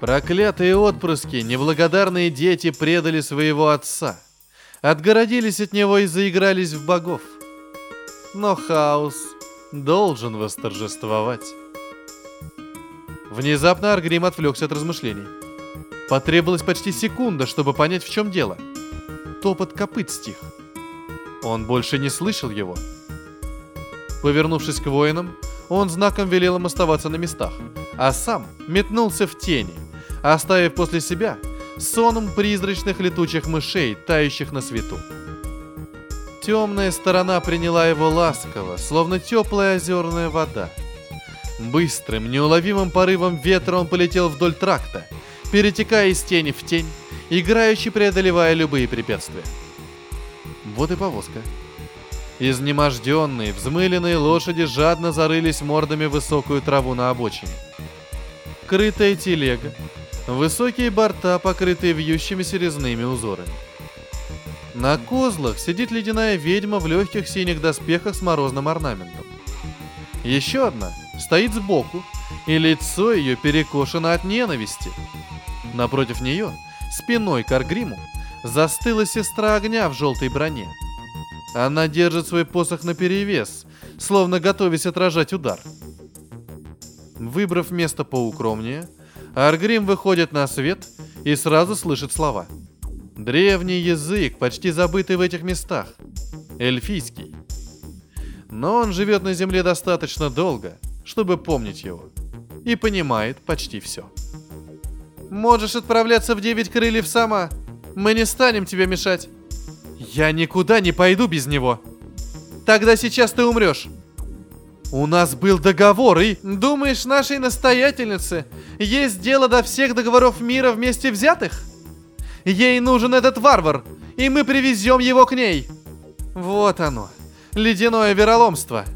Проклятые отпрыски, неблагодарные дети предали своего отца. Отгородились от него и заигрались в богов. Но хаос должен восторжествовать. Внезапно Аргрим отвлекся от размышлений. Потребовалась почти секунда, чтобы понять, в чем дело. Топот копыт стих. Он больше не слышал его. Повернувшись к воинам, он знаком велел им оставаться на местах, а сам метнулся в тени, оставив после себя соном призрачных летучих мышей, тающих на свету. Темная сторона приняла его ласково, словно теплая озерная вода. Быстрым, неуловимым порывом ветра он полетел вдоль тракта, перетекая из тени в тень, играючи преодолевая любые препятствия. Вот и повозка. Изнеможденные, взмыленные лошади жадно зарылись мордами в высокую траву на обочине. Крытая телега, высокие борта, покрытые вьющимися резными узорами. На козлах сидит ледяная ведьма в легких синих доспехах с морозным орнаментом. Еще одна стоит сбоку, и лицо ее перекошено от ненависти. Напротив нее, спиной к Аргриму, застыла сестра огня в желтой броне. Она держит свой посох наперевес, словно готовясь отражать удар. Выбрав место поукромнее, Аргрим выходит на свет и сразу слышит слова. Древний язык, почти забытый в этих местах. Эльфийский. Но он живет на Земле достаточно долго, чтобы помнить его. И понимает почти все. Можешь отправляться в девять крыльев сама. Мы не станем тебе мешать. Я никуда не пойду без него. Тогда сейчас ты умрешь. У нас был договор, и... Думаешь, нашей настоятельнице есть дело до всех договоров мира вместе взятых? Ей нужен этот варвар, и мы привезем его к ней. Вот оно, ледяное вероломство.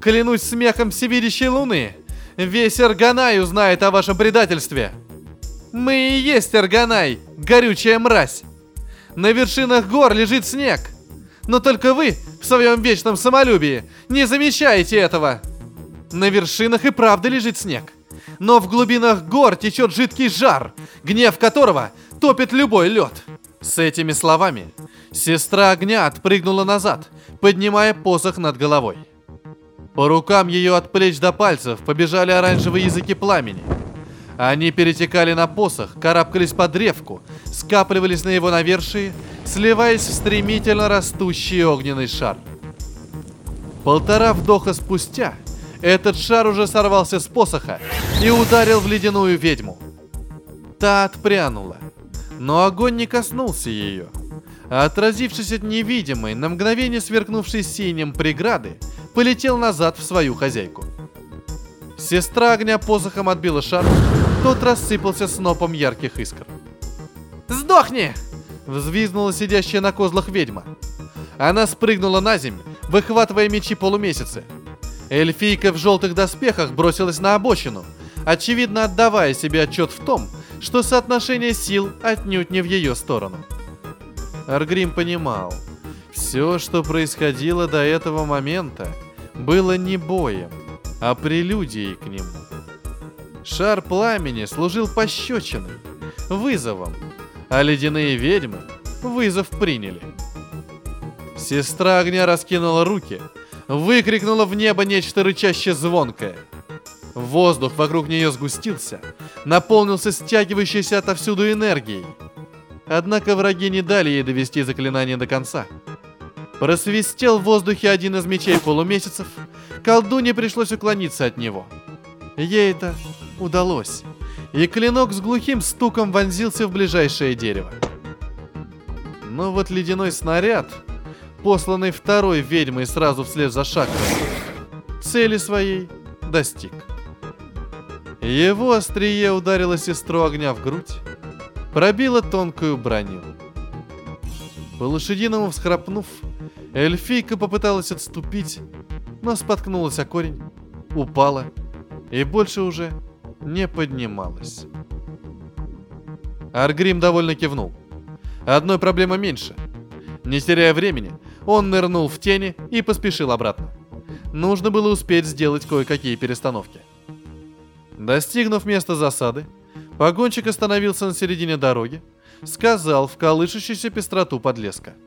Клянусь смехом всевидящей луны, весь Эрганай узнает о вашем предательстве. Мы и есть Эрганай, горючая мразь. На вершинах гор лежит снег. Но только вы, в своем вечном самолюбии, не замечаете этого. На вершинах и правда лежит снег. Но в глубинах гор течет жидкий жар, гнев которого топит любой лед. С этими словами сестра огня отпрыгнула назад, поднимая посох над головой. По рукам ее от плеч до пальцев побежали оранжевые языки пламени – они перетекали на посох, карабкались по древку, скапливались на его навершии, сливаясь в стремительно растущий огненный шар. Полтора вдоха спустя этот шар уже сорвался с посоха и ударил в ледяную ведьму. Та отпрянула, но огонь не коснулся ее. Отразившись от невидимой, на мгновение сверкнувшей синим преграды, полетел назад в свою хозяйку. Сестра огня посохом отбила шар, тот рассыпался снопом ярких искр. «Сдохни!» — взвизгнула сидящая на козлах ведьма. Она спрыгнула на землю, выхватывая мечи полумесяцы. Эльфийка в желтых доспехах бросилась на обочину, очевидно отдавая себе отчет в том, что соотношение сил отнюдь не в ее сторону. Аргрим понимал, все, что происходило до этого момента, было не боем, а прелюдией к нему. Шар пламени служил пощечиной, вызовом, а ледяные ведьмы вызов приняли. Сестра огня раскинула руки, выкрикнула в небо нечто рычаще звонкое. Воздух вокруг нее сгустился, наполнился стягивающейся отовсюду энергией. Однако враги не дали ей довести заклинание до конца. Просвистел в воздухе один из мечей полумесяцев, колдуне пришлось уклониться от него. Ей это удалось, и клинок с глухим стуком вонзился в ближайшее дерево. Но вот ледяной снаряд, посланный второй ведьмой сразу вслед за шакрой, цели своей достиг. Его острие ударило сестру огня в грудь, пробило тонкую броню. По лошадиному всхрапнув, эльфийка попыталась отступить, но споткнулась о корень, упала и больше уже не поднималась. Аргрим довольно кивнул. Одной проблемы меньше. Не теряя времени, он нырнул в тени и поспешил обратно. Нужно было успеть сделать кое-какие перестановки. Достигнув места засады, Погонщик остановился на середине дороги, сказал в колышущуюся пестроту подлеска –